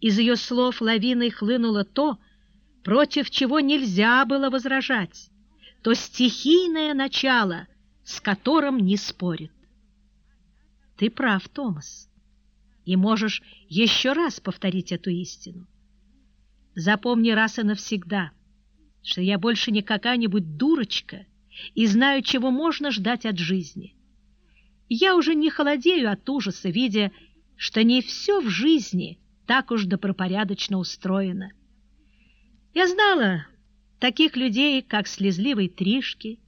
Из ее слов лавиной хлынуло то, против чего нельзя было возражать, то стихийное начало, с которым не спорит. Ты прав, Томас, и можешь еще раз повторить эту истину. Запомни раз и навсегда, что я больше не какая-нибудь дурочка и знаю, чего можно ждать от жизни. Я уже не холодею от ужаса, видя, что не все в жизни так уж добропорядочно устроено. Я знала таких людей, как слезливый Тришки.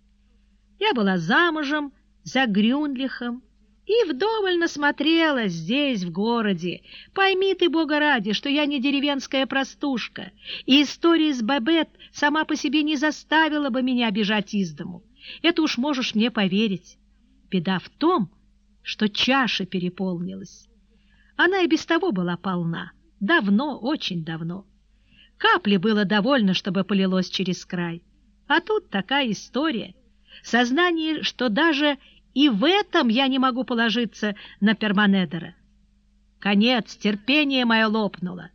Я была замужем за Грюнлихом, и вдоволь насмотрелась здесь, в городе. Пойми ты, Бога ради, что я не деревенская простушка, и история с Бабет сама по себе не заставила бы меня бежать из дому. Это уж можешь мне поверить. Беда в том, что чаша переполнилась. Она и без того была полна. Давно, очень давно. Капли было довольно, чтобы полилось через край. А тут такая история. Сознание, что даже и в этом я не могу положиться на Перманедера. Конец, терпение мое лопнуло.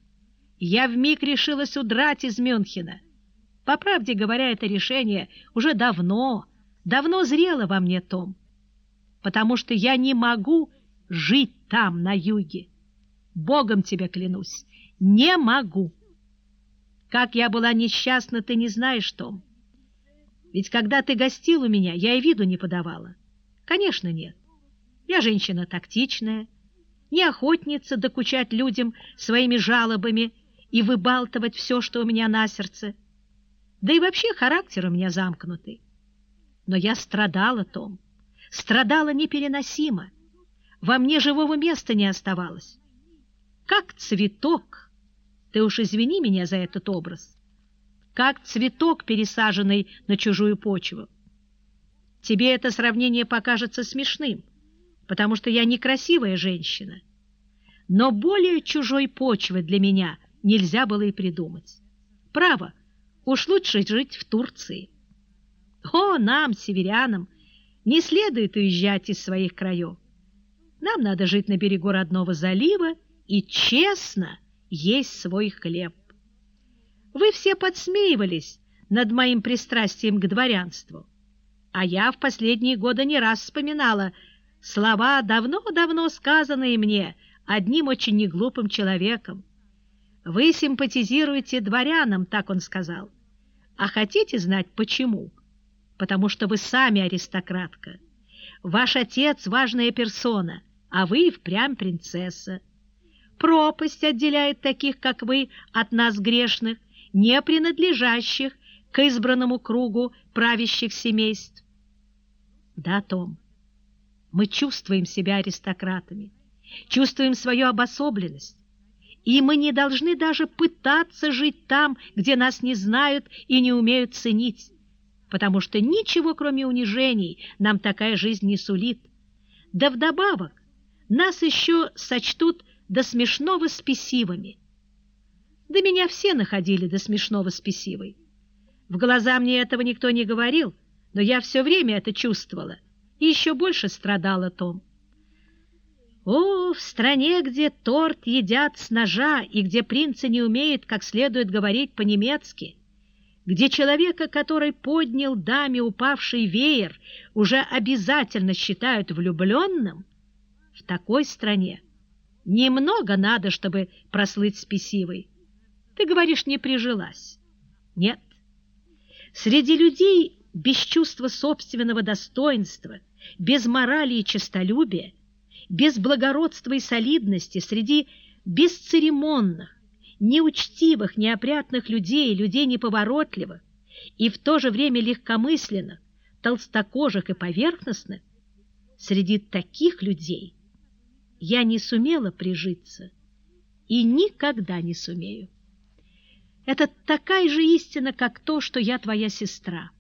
Я вмиг решилась удрать из Мюнхена. По правде говоря, это решение уже давно, давно зрело во мне, Том, потому что я не могу жить там, на юге. Богом тебе клянусь, не могу. Как я была несчастна, ты не знаешь, Том. Ведь когда ты гостил у меня, я и виду не подавала. Конечно, нет. Я женщина тактичная, не охотница докучать людям своими жалобами и выбалтывать все, что у меня на сердце. Да и вообще характер у меня замкнутый. Но я страдала, Том, страдала непереносимо. Во мне живого места не оставалось. Как цветок, ты уж извини меня за этот образ, как цветок, пересаженный на чужую почву. Тебе это сравнение покажется смешным, потому что я некрасивая женщина. Но более чужой почвы для меня нельзя было и придумать. Право, уж лучше жить в Турции. О, нам, северянам, не следует уезжать из своих краев. Нам надо жить на берегу родного залива и честно есть свой хлеб. Вы все подсмеивались над моим пристрастием к дворянству. А я в последние годы не раз вспоминала слова, давно-давно сказанные мне одним очень неглупым человеком. «Вы симпатизируете дворянам», — так он сказал. «А хотите знать, почему?» «Потому что вы сами аристократка. Ваш отец — важная персона, а вы впрямь принцесса. Пропасть отделяет таких, как вы, от нас грешных, не принадлежащих к избранному кругу правящих семейств. Да, Том, мы чувствуем себя аристократами, чувствуем свою обособленность, и мы не должны даже пытаться жить там, где нас не знают и не умеют ценить, потому что ничего, кроме унижений, нам такая жизнь не сулит. Да вдобавок нас еще сочтут до смешного спесивыми. Да меня все находили до смешного спесивой. В глаза мне этого никто не говорил, но я все время это чувствовала и еще больше страдала Том. О, в стране, где торт едят с ножа и где принцы не умеют как следует говорить по-немецки, где человека, который поднял даме упавший веер, уже обязательно считают влюбленным, в такой стране немного надо, чтобы прослыть спесивой. Ты говоришь, не прижилась. Нет. Среди людей без чувства собственного достоинства, без морали и честолюбия, без благородства и солидности, среди бесцеремонных, неучтивых, неопрятных людей, людей неповоротливых и в то же время легкомысленных, толстокожих и поверхностных, среди таких людей я не сумела прижиться и никогда не сумею. Это такая же истина, как то, что я твоя сестра.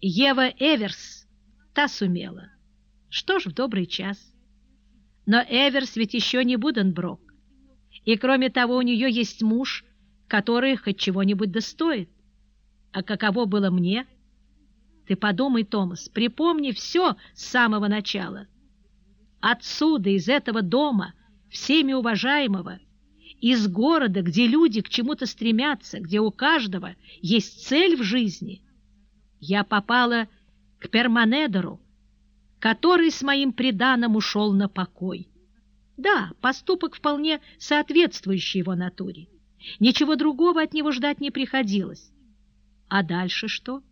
Ева Эверс, та сумела. Что ж, в добрый час. Но Эверс ведь еще не Буденброк. И кроме того, у нее есть муж, который хоть чего-нибудь достоит. А каково было мне? Ты подумай, Томас, припомни все с самого начала. Отсюда, из этого дома, всеми уважаемого, из города, где люди к чему-то стремятся, где у каждого есть цель в жизни, я попала к Перманедору, который с моим преданным ушел на покой. Да, поступок вполне соответствующий его натуре. Ничего другого от него ждать не приходилось. А дальше что?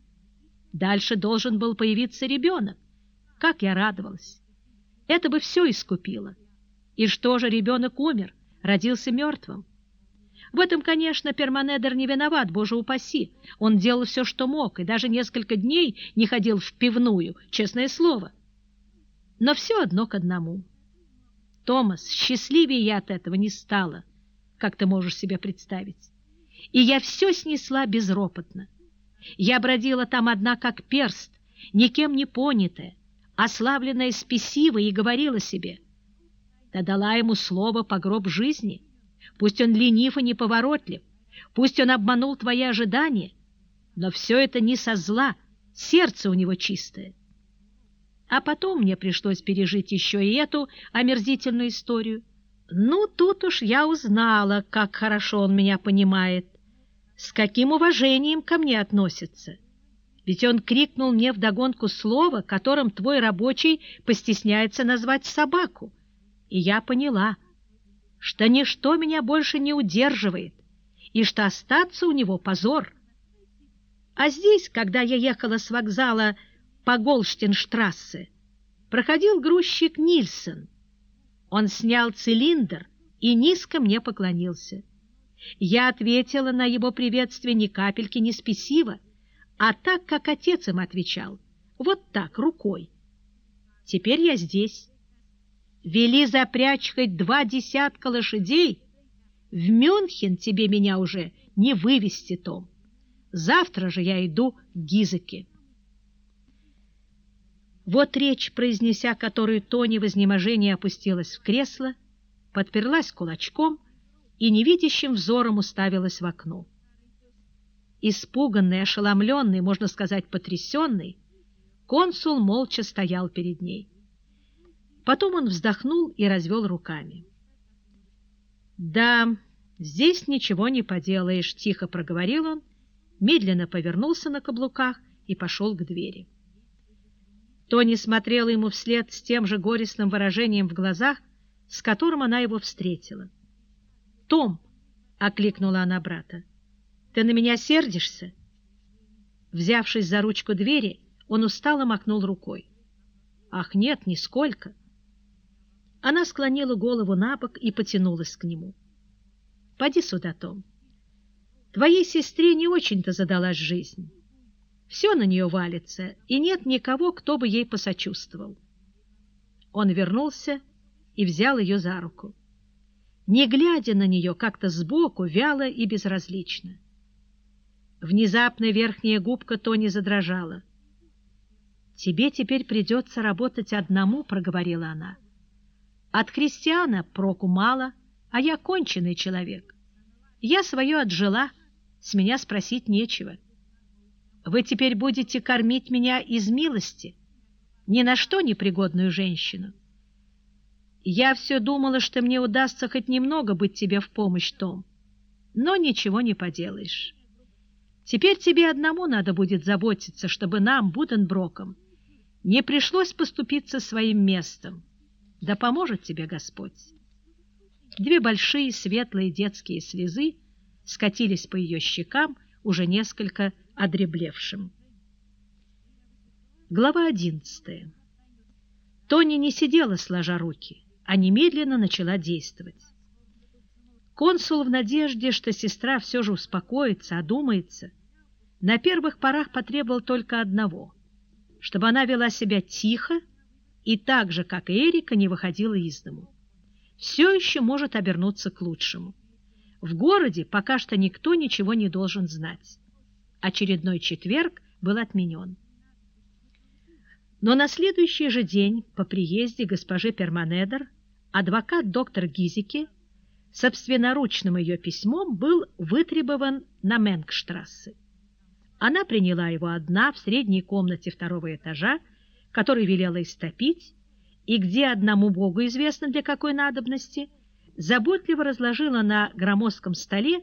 Дальше должен был появиться ребенок. Как я радовалась! Это бы все искупило. И что же, ребенок умер, родился мертвым. В этом, конечно, Перманедер не виноват, боже упаси. Он делал все, что мог, и даже несколько дней не ходил в пивную, честное слово. Но все одно к одному. Томас, счастливее я от этого не стала, как ты можешь себе представить. И я все снесла безропотно. Я бродила там одна, как перст, никем не понятая, ославленная спесивой, и говорила себе, да дала ему слово по гроб жизни — Пусть он ленив и неповоротлив, пусть он обманул твои ожидания, но все это не со зла, сердце у него чистое. А потом мне пришлось пережить еще и эту омерзительную историю. Ну, тут уж я узнала, как хорошо он меня понимает, с каким уважением ко мне относится. Ведь он крикнул мне вдогонку слово, которым твой рабочий постесняется назвать собаку. И я поняла — что ничто меня больше не удерживает, и что остаться у него позор. А здесь, когда я ехала с вокзала по Голштинштрассе, проходил грузчик Нильсон. Он снял цилиндр и низко мне поклонился. Я ответила на его приветствие ни капельки не спесиво, а так, как отец им отвечал, вот так, рукой. Теперь я здесь Вели запрячь хоть два десятка лошадей. В Мюнхен тебе меня уже не вывести, Том. Завтра же я иду к Гизеке. Вот речь, произнеся которую Тони в изнеможении опустилась в кресло, подперлась кулачком и невидящим взором уставилась в окно. Испуганный, ошеломленный, можно сказать, потрясенный, консул молча стоял перед ней. Потом он вздохнул и развел руками. «Да, здесь ничего не поделаешь», — тихо проговорил он, медленно повернулся на каблуках и пошел к двери. Тони смотрела ему вслед с тем же горестным выражением в глазах, с которым она его встретила. «Том!» — окликнула она брата. «Ты на меня сердишься?» Взявшись за ручку двери, он устало махнул рукой. «Ах, нет, нисколько!» Она склонила голову на бок и потянулась к нему. «Поди сюда, Том. Твоей сестре не очень-то задалась жизнь. Все на нее валится, и нет никого, кто бы ей посочувствовал». Он вернулся и взял ее за руку. Не глядя на нее как-то сбоку, вяло и безразлично. Внезапно верхняя губка Тони задрожала. «Тебе теперь придется работать одному», — проговорила она. От крестьяна проку мало, а я конченый человек. Я свое отжила, с меня спросить нечего. Вы теперь будете кормить меня из милости, ни на что непригодную женщину. Я все думала, что мне удастся хоть немного быть тебе в помощь, Том, но ничего не поделаешь. Теперь тебе одному надо будет заботиться, чтобы нам, Буденброкам, не пришлось поступиться своим местом. Да поможет тебе Господь. Две большие светлые детские слезы скатились по ее щекам, уже несколько одреблевшим. Глава одиннадцатая. Тони не сидела сложа руки, а немедленно начала действовать. Консул в надежде, что сестра все же успокоится, одумается, на первых порах потребовал только одного, чтобы она вела себя тихо и так же, как и Эрика, не выходила из дому. Все еще может обернуться к лучшему. В городе пока что никто ничего не должен знать. Очередной четверг был отменен. Но на следующий же день по приезде госпожи Перманедер адвокат доктор Гизики собственноручным ее письмом был вытребован на Менгштрассе. Она приняла его одна в средней комнате второго этажа который велела истопить, и где одному Богу известно для какой надобности, заботливо разложила на громоздком столе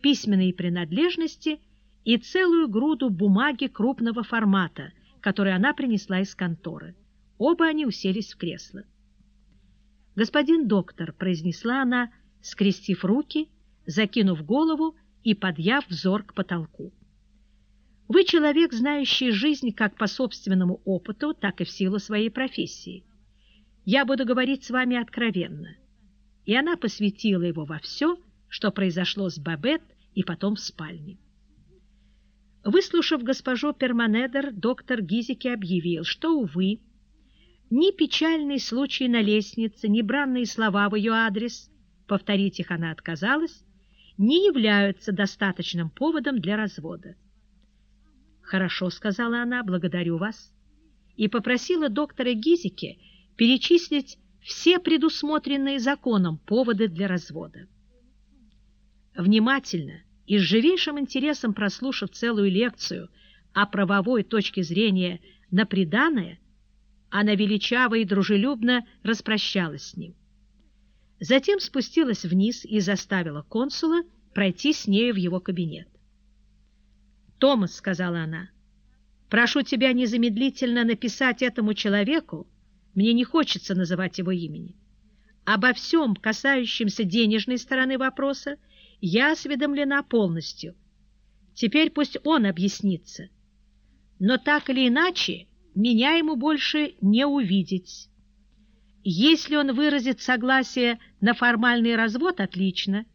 письменные принадлежности и целую груду бумаги крупного формата, которую она принесла из конторы. Оба они уселись в кресло. «Господин доктор», — произнесла она, скрестив руки, закинув голову и подъяв взор к потолку. «Вы человек, знающий жизнь как по собственному опыту, так и в силу своей профессии. Я буду говорить с вами откровенно». И она посвятила его во все, что произошло с Бабет и потом в спальне. Выслушав госпожу Перманедер, доктор Гизики объявил, что, увы, ни печальный случай на лестнице, ни бранные слова в ее адрес, повторить их она отказалась, не являются достаточным поводом для развода. «Хорошо», — сказала она, — «благодарю вас», и попросила доктора Гизики перечислить все предусмотренные законом поводы для развода. Внимательно и с живейшим интересом прослушав целую лекцию о правовой точке зрения на преданное, она величаво и дружелюбно распрощалась с ним. Затем спустилась вниз и заставила консула пройти с нею в его кабинет. «Томас», — сказала она, — «прошу тебя незамедлительно написать этому человеку, мне не хочется называть его имени, обо всем, касающемся денежной стороны вопроса, я осведомлена полностью. Теперь пусть он объяснится. Но так или иначе, меня ему больше не увидеть. Если он выразит согласие на формальный развод, отлично.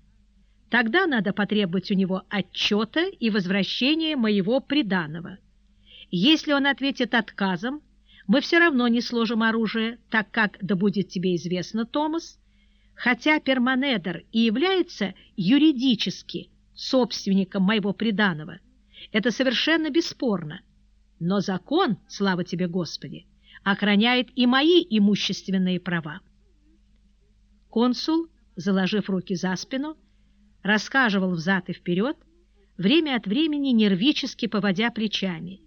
Тогда надо потребовать у него отчета и возвращения моего приданого. Если он ответит отказом, мы все равно не сложим оружие, так как, да будет тебе известно, Томас, хотя Перманедер и является юридически собственником моего приданого, это совершенно бесспорно. Но закон, слава тебе, Господи, охраняет и мои имущественные права. Консул, заложив руки за спину, рассказывал взад и вперед, время от времени нервически поводя плечами,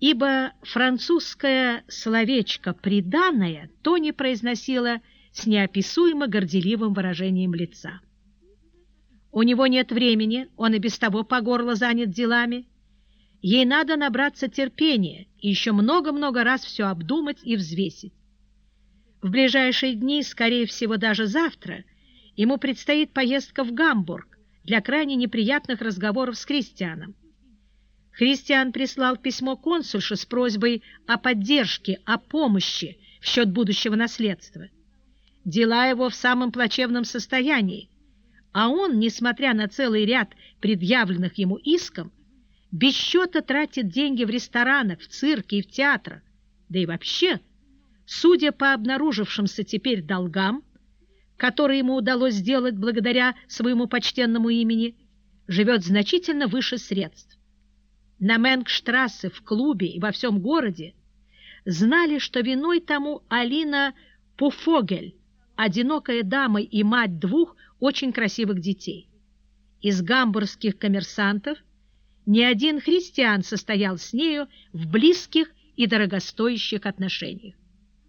ибо французское словечко «приданное» то не произносило с неописуемо горделивым выражением лица. У него нет времени, он и без того по горло занят делами. Ей надо набраться терпения и еще много-много раз все обдумать и взвесить. В ближайшие дни, скорее всего, даже завтра, ему предстоит поездка в Гамбург для крайне неприятных разговоров с Кристианом. Христиан прислал письмо консульше с просьбой о поддержке, о помощи в счет будущего наследства. Дела его в самом плачевном состоянии, а он, несмотря на целый ряд предъявленных ему иском, без счета тратит деньги в ресторанах, в цирке и в театрах, да и вообще, судя по обнаружившимся теперь долгам, которые ему удалось сделать благодаря своему почтенному имени, живет значительно выше средств. На Менгштрассе, в клубе и во всем городе знали, что виной тому Алина Пуфогель, одинокая дама и мать двух очень красивых детей. Из гамбургских коммерсантов ни один христиан состоял с нею в близких и дорогостоящих отношениях.